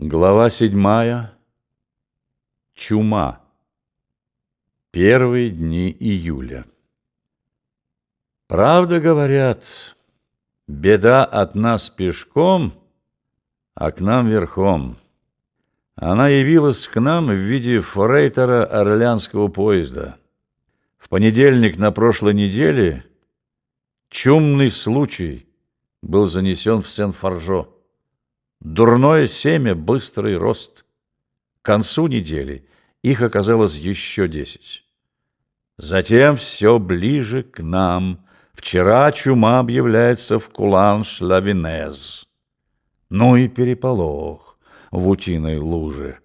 Глава седьмая. Чума. Первые дни июля. Правда говорят, беда от нас пешком, а к нам верхом. Она явилась к нам в виде форейтера орлеанского поезда. В понедельник на прошлой неделе чумный случай был занесен в Сен-Фаржо. Дурное семя, быстрый рост. К концу недели их оказалось еще десять. Затем все ближе к нам. Вчера чума объявляется в Куланш-Лавинез. Ну и переполох в утиной луже.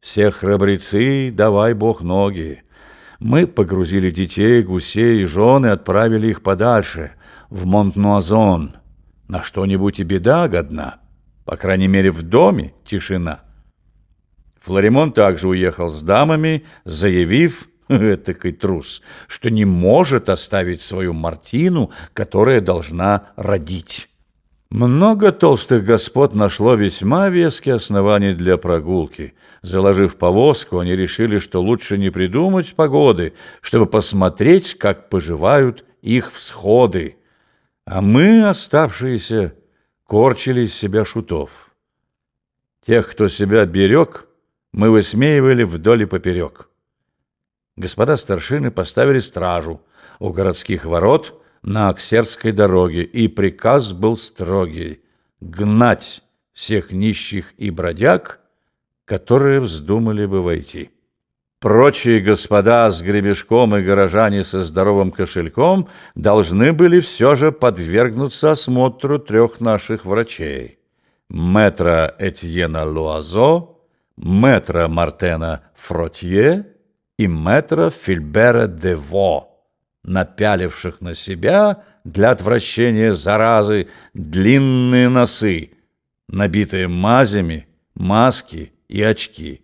Все храбрецы, давай бог ноги. Мы погрузили детей, гусей и жены, отправили их подальше, в Монтнуазон. На что-нибудь и беда годна. По крайней мере, в доме тишина. Флоримон также уехал с дамами, заявив, этакой трус, что не может оставить свою Мартину, которая должна родить. Много толстых господ нашло весьма веские основания для прогулки. Заложив повозку, они решили, что лучше не придумать погоды, чтобы посмотреть, как поживают их всходы. А мы, оставшиеся, корчили из себя шутов. Тех, кто себя берег, мы высмеивали вдоль и поперек. Господа старшины поставили стражу у городских ворот на Оксерской дороге, и приказ был строгий — гнать всех нищих и бродяг, которые вздумали бы войти. Прочие господа с гребешком и горожане со здоровым кошельком должны были все же подвергнуться осмотру трех наших врачей. Мэтра Этьена Луазо, мэтра Мартена Фротье и мэтра Фильбера Дево, напяливших на себя для отвращения заразы длинные носы, набитые мазями, маски и очки.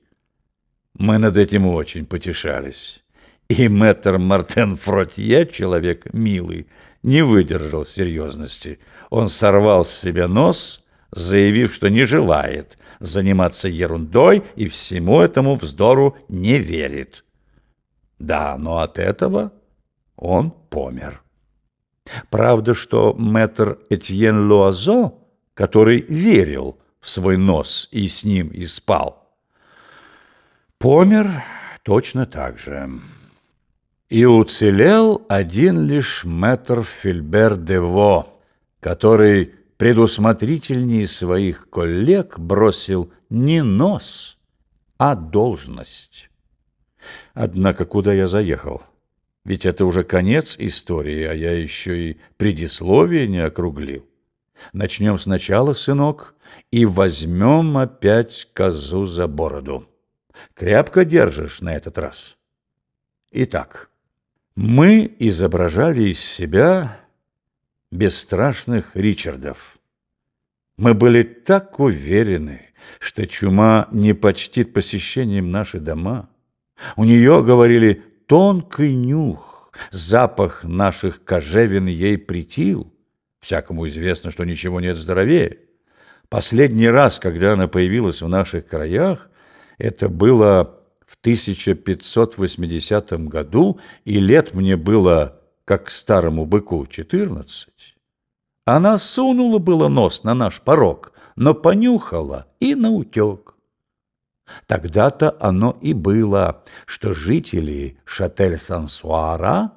Мы над этим очень потешались. И мэтр Мартен Фротье, человек милый, не выдержал серьезности. Он сорвал с себя нос, заявив, что не желает заниматься ерундой и всему этому вздору не верит. Да, но от этого он помер. Правда, что мэтр Этьен Луазо, который верил в свой нос и с ним и спал, помер точно так же. И уцелел один лишь мэтр Фильбер Дево, который предусмотрительнее своих коллег бросил не нос, а должность. Однако куда я заехал? Ведь это уже конец истории, а я еще и предисловие не округлил. Начнем сначала, сынок, и возьмем опять козу за бороду. Крепко держишь на этот раз. Итак, мы изображали из себя бесстрашных Ричардов. Мы были так уверены, что чума не почтит посещением наши дома. У нее, говорили, тонкий нюх, запах наших кожевин ей притил. Всякому известно, что ничего нет здоровее. Последний раз, когда она появилась в наших краях, это было в 1580 году, и лет мне было, как старому быку, 14. Она сунула было нос на наш порог, но понюхала и наутек. Тогда-то оно и было, что жители Шатель-Сансуара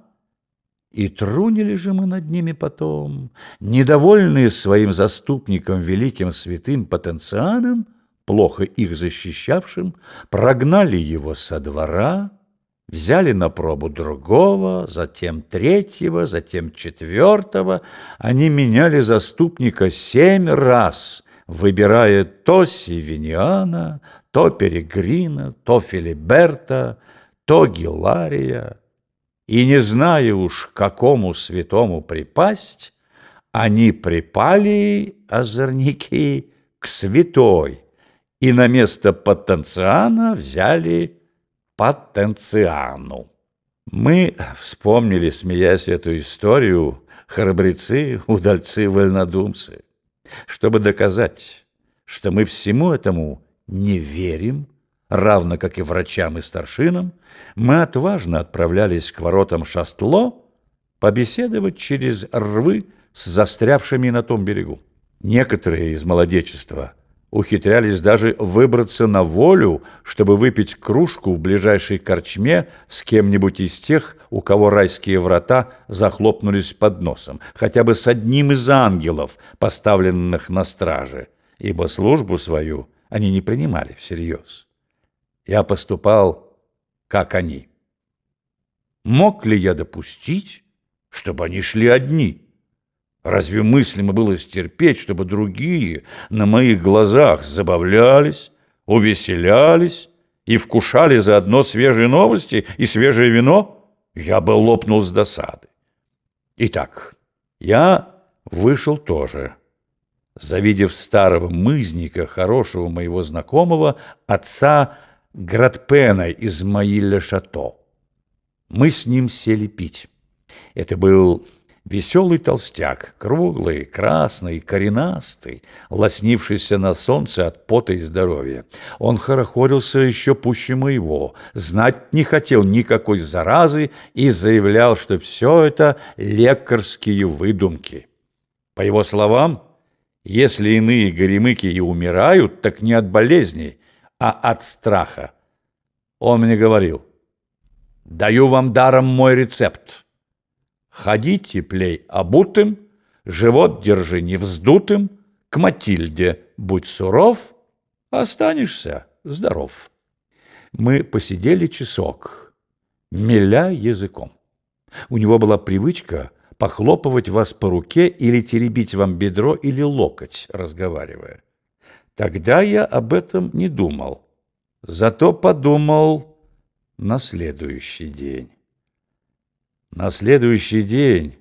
и трунили же мы над ними потом, недовольные своим заступником, великим святым Потенцианом, плохо их защищавшим, прогнали его со двора, взяли на пробу другого, затем третьего, затем четвертого. Они меняли заступника семь раз, выбирая то Сивиниана, то Перегрина, то Филиберта, то Гилария. И не зная уж, какому святому припасть, они припали, озорники, к святой, и на место потенциана взяли потенциану. Мы вспомнили, смеясь эту историю, храбрецы, удальцы, вольнодумцы, чтобы доказать, что мы всему этому не верим, равно как и врачам и старшинам, мы отважно отправлялись к воротам Шастло побеседовать через рвы с застрявшими на том берегу. Некоторые из молодечества ухитрялись даже выбраться на волю, чтобы выпить кружку в ближайшей корчме с кем-нибудь из тех, у кого райские врата захлопнулись под носом, хотя бы с одним из ангелов, поставленных на страже, ибо службу свою они не принимали всерьез. Я поступал, как они. Мог ли я допустить, чтобы они шли одни? Разве мыслимо было стерпеть, чтобы другие на моих глазах забавлялись, увеселялись и вкушали заодно свежие новости и свежее вино? Я бы лопнул с досады. Итак, я вышел тоже, завидев старого мызника, хорошего моего знакомого, отца Градпена из Маилля-Шато. Мы с ним сели пить. Это был веселый толстяк, круглый, красный, коренастый, лоснившийся на солнце от пота и здоровья. Он хорохорился еще пуще моего, знать не хотел никакой заразы и заявлял, что все это лекарские выдумки. По его словам, если иные горемыки и умирают, так не от болезней, а от страха. Он мне говорил, «Даю вам даром мой рецепт. Ходи теплей обутым, живот держи невздутым, к Матильде будь суров, останешься здоров». Мы посидели часок, меля языком. У него была привычка похлопывать вас по руке или теребить вам бедро или локоть, разговаривая. Тогда я об этом не думал. Зато подумал на следующий день. На следующий день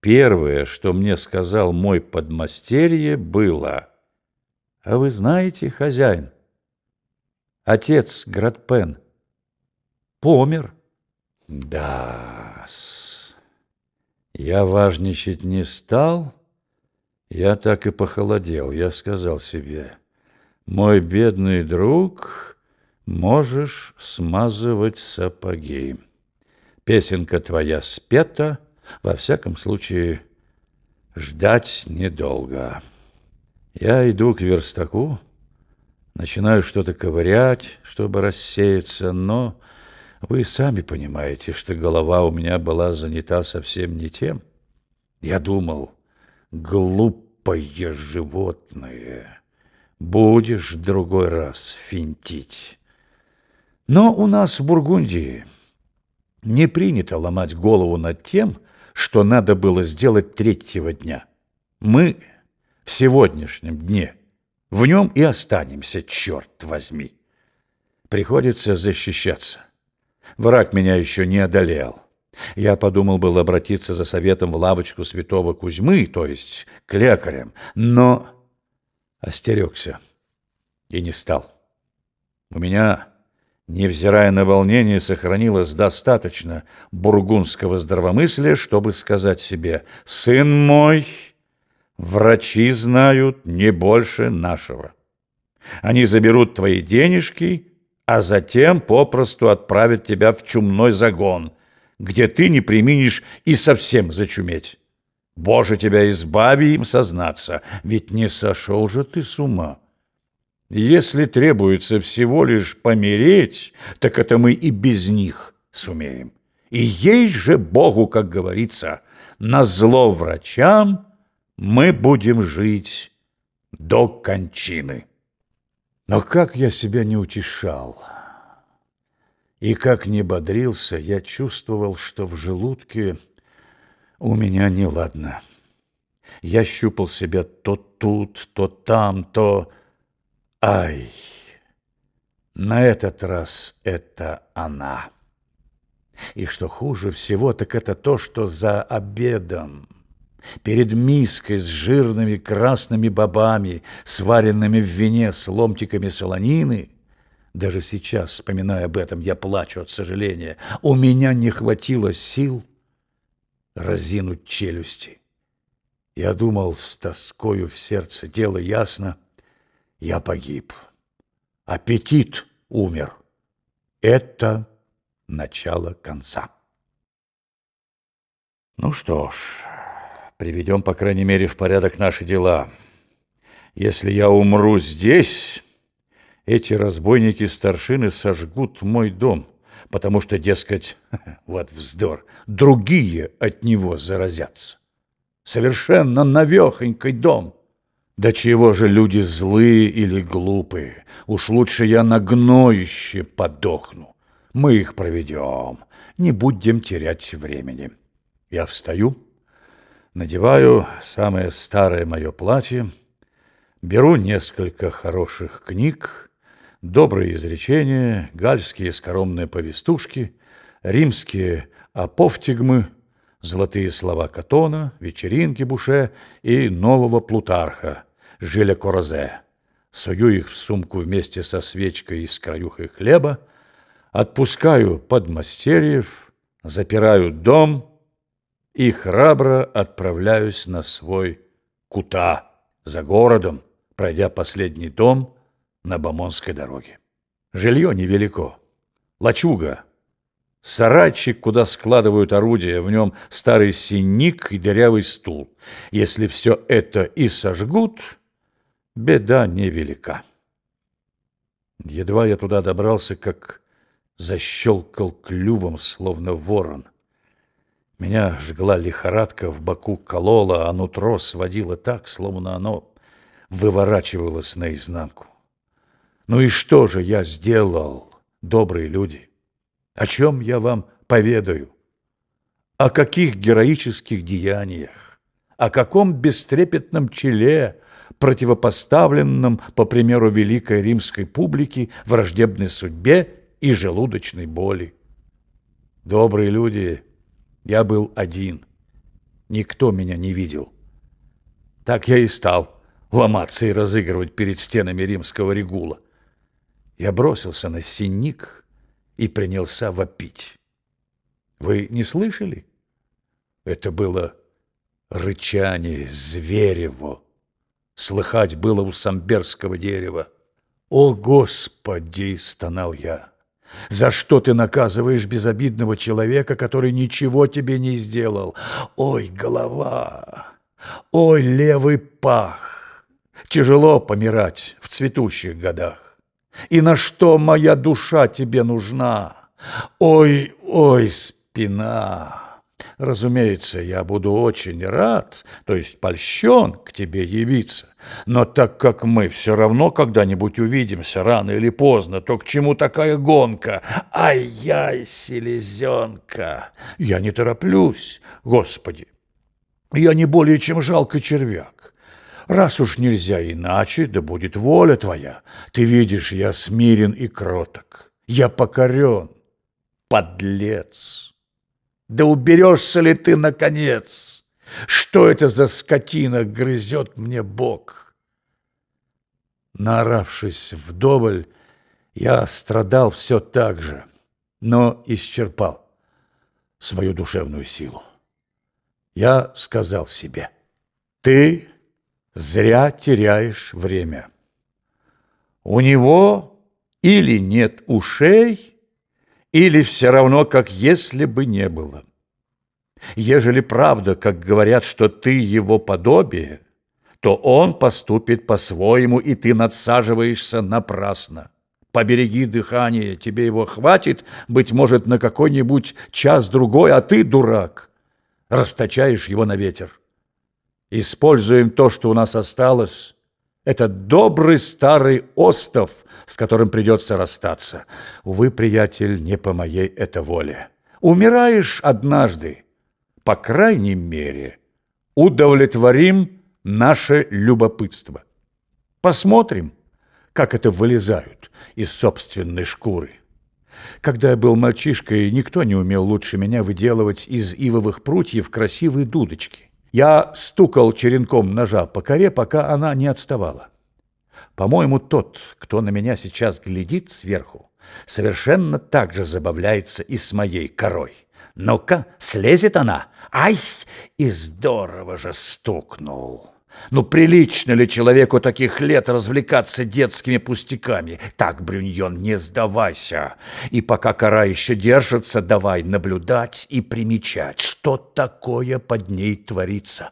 первое, что мне сказал мой подмастерье, было «А вы знаете, хозяин, отец Градпен помер». да -с. Я важничать не стал, я так и похолодел. Я сказал себе, мой бедный друг, можешь смазывать сапоги. Песенка твоя спета, во всяком случае, ждать недолго. Я иду к верстаку, начинаю что-то ковырять, чтобы рассеяться, но вы сами понимаете, что голова у меня была занята совсем не тем. Я думал, Глупое животное. Будешь другой раз финтить. Но у нас в Бургундии не принято ломать голову над тем, что надо было сделать третьего дня. Мы в сегодняшнем дне, в нем и останемся, черт возьми. Приходится защищаться. Враг меня еще не одолел. Я подумал был обратиться за советом в лавочку святого Кузьмы, то есть к лекарям, но остерегся и не стал. У меня, невзирая на волнение, сохранилось достаточно бургундского здравомыслия, чтобы сказать себе «Сын мой, врачи знают не больше нашего. Они заберут твои денежки, а затем попросту отправят тебя в чумной загон» где ты не применишь и совсем зачуметь. Боже, тебя избави им сознаться, ведь не сошел же ты с ума. Если требуется всего лишь помереть, так это мы и без них сумеем. И ей же Богу, как говорится, на зло врачам мы будем жить до кончины. Но как я себя не утешал!» И как не бодрился, я чувствовал, что в желудке у меня неладно. Я щупал себя то тут, то там, то... Ай! На этот раз это она. И что хуже всего, так это то, что за обедом, перед миской с жирными красными бобами, сваренными в вине с ломтиками солонины — даже сейчас, вспоминая об этом, я плачу от сожаления. У меня не хватило сил разинуть челюсти. Я думал с тоскою в сердце, дело ясно, я погиб. аппетит умер. Это начало конца. Ну что ж, приведем, по крайней мере, в порядок наши дела. Если я умру здесь, эти разбойники-старшины сожгут мой дом, потому что, дескать, вот вздор, другие от него заразятся. Совершенно навехонький дом. Да чего же люди злые или глупые? Уж лучше я на гноище подохну. Мы их проведем, не будем терять времени. Я встаю, надеваю самое старое мое платье, беру несколько хороших книг, добрые изречения, гальские скоромные повестушки, римские апофтигмы, золотые слова Катона, вечеринки Буше и нового Плутарха, Жиля Корозе. Сую их в сумку вместе со свечкой из краюхой хлеба, отпускаю подмастерьев, запираю дом и храбро отправляюсь на свой кута за городом, пройдя последний дом на Бамонской дороге. Жилье невелико. Лачуга, сарайчик, куда складывают орудия, в нем старый синик и дырявый стул. Если все это и сожгут, беда невелика. Едва я туда добрался, как защелкал клювом, словно ворон. Меня жгла лихорадка, в боку колола, а нутро сводило так, словно оно выворачивалось наизнанку. Ну и что же я сделал, добрые люди? О чем я вам поведаю? О каких героических деяниях? О каком бестрепетном челе, противопоставленном, по примеру великой римской публики, враждебной судьбе и желудочной боли? Добрые люди, я был один. Никто меня не видел. Так я и стал ломаться и разыгрывать перед стенами римского регула. Я бросился на синик и принялся вопить. Вы не слышали? Это было рычание зверево. Слыхать было у самберского дерева. «О, Господи!» — стонал я. «За что ты наказываешь безобидного человека, который ничего тебе не сделал? Ой, голова! Ой, левый пах! Тяжело помирать в цветущих годах. И на что моя душа тебе нужна? Ой, ой, спина! Разумеется, я буду очень рад, то есть польщен к тебе явиться. Но так как мы все равно когда-нибудь увидимся, рано или поздно, то к чему такая гонка? Ай-яй, селезенка! Я не тороплюсь, Господи! Я не более чем жалко червяк. Раз уж нельзя иначе, да будет воля твоя. Ты видишь, я смирен и кроток. Я покорен. Подлец! Да уберешься ли ты, наконец? Что это за скотина грызет мне бок? Наоравшись вдоволь, я страдал все так же, но исчерпал свою душевную силу. Я сказал себе, ты зря теряешь время. У него или нет ушей, или все равно, как если бы не было. Ежели правда, как говорят, что ты его подобие, то он поступит по-своему, и ты надсаживаешься напрасно. Побереги дыхание, тебе его хватит, быть может, на какой-нибудь час-другой, а ты, дурак, расточаешь его на ветер. Используем то, что у нас осталось. Это добрый старый остов, с которым придется расстаться. Увы, приятель, не по моей это воле. Умираешь однажды. По крайней мере, удовлетворим наше любопытство. Посмотрим, как это вылезают из собственной шкуры. Когда я был мальчишкой, никто не умел лучше меня выделывать из ивовых прутьев красивые дудочки. Я стукал черенком ножа по коре, пока она не отставала. По-моему, тот, кто на меня сейчас глядит сверху, совершенно так же забавляется и с моей корой. Ну-ка, слезет она. Ай! И здорово же стукнул. Ну, прилично ли человеку таких лет развлекаться детскими пустяками? Так, Брюньон, не сдавайся. И пока кора еще держится, давай наблюдать и примечать, что такое под ней творится.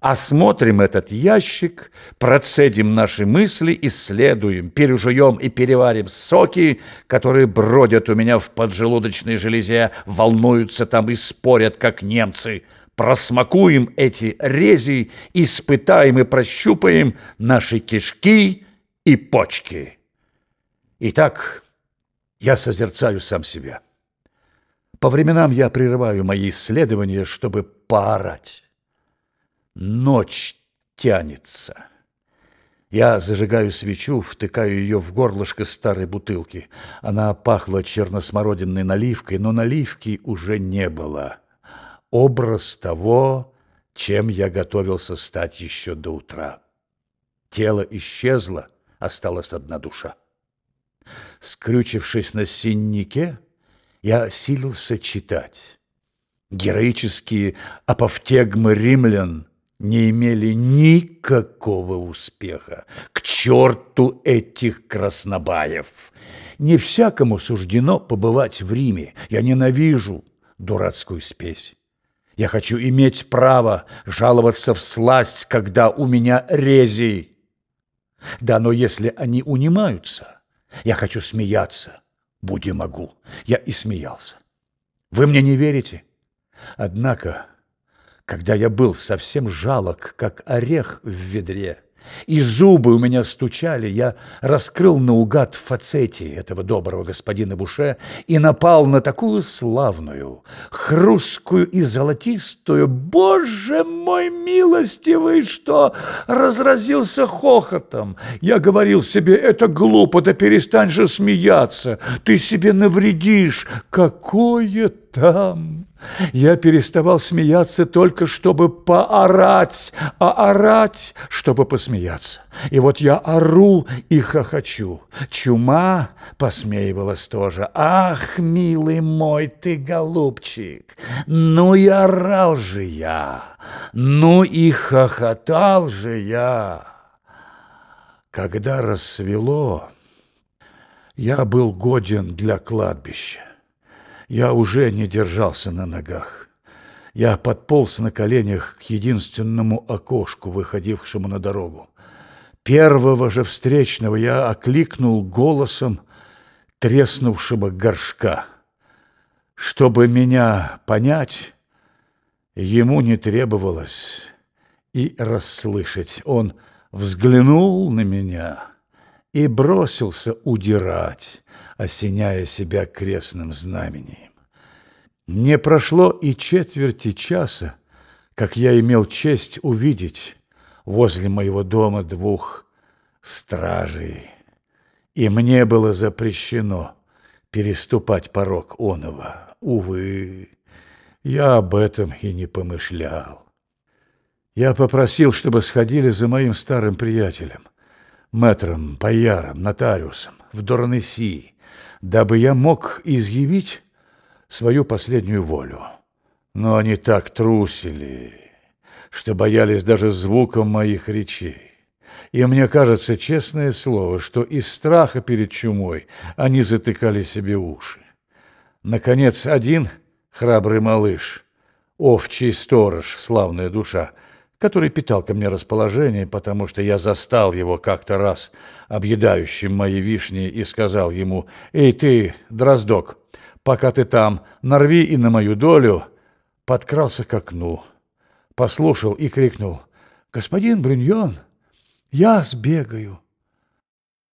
Осмотрим этот ящик, процедим наши мысли, исследуем, пережуем и переварим соки, которые бродят у меня в поджелудочной железе, волнуются там и спорят, как немцы – просмакуем эти рези, испытаем и прощупаем наши кишки и почки. Итак, я созерцаю сам себя. По временам я прерываю мои исследования, чтобы поорать. Ночь тянется. Я зажигаю свечу, втыкаю ее в горлышко старой бутылки. Она пахла черносмородинной наливкой, но наливки уже не было образ того, чем я готовился стать еще до утра. Тело исчезло, осталась одна душа. Скрючившись на синнике, я силился читать. Героические апофтегмы римлян не имели никакого успеха. К черту этих краснобаев! Не всякому суждено побывать в Риме. Я ненавижу дурацкую спесь. Я хочу иметь право жаловаться в сласть, когда у меня рези. Да, но если они унимаются, я хочу смеяться. Будь и могу. Я и смеялся. Вы мне не верите? Однако, когда я был совсем жалок, как орех в ведре, и зубы у меня стучали, я раскрыл наугад фацети этого доброго господина Буше и напал на такую славную, хрусткую и золотистую, боже мой милостивый, что разразился хохотом. Я говорил себе, это глупо, да перестань же смеяться, ты себе навредишь. Какое там я переставал смеяться только, чтобы поорать, а орать, чтобы посмеяться. И вот я ору и хохочу. Чума посмеивалась тоже. «Ах, милый мой ты, голубчик! Ну и орал же я! Ну и хохотал же я!» Когда рассвело, я был годен для кладбища. Я уже не держался на ногах. Я подполз на коленях к единственному окошку, выходившему на дорогу. Первого же встречного я окликнул голосом треснувшего горшка. Чтобы меня понять, ему не требовалось и расслышать. Он взглянул на меня и бросился удирать, осеняя себя крестным знамением. Не прошло и четверти часа, как я имел честь увидеть возле моего дома двух стражей, и мне было запрещено переступать порог оного. Увы, я об этом и не помышлял. Я попросил, чтобы сходили за моим старым приятелем, мэтром, бояром, нотариусом в Дорнеси, дабы я мог изъявить свою последнюю волю. Но они так трусили, что боялись даже звука моих речей. И мне кажется, честное слово, что из страха перед чумой они затыкали себе уши. Наконец, один храбрый малыш, овчий сторож, славная душа, который питал ко мне расположение, потому что я застал его как-то раз объедающим мои вишни и сказал ему, «Эй ты, дроздок, пока ты там, нарви и на мою долю», подкрался к окну, послушал и крикнул, «Господин Брюньон, я сбегаю».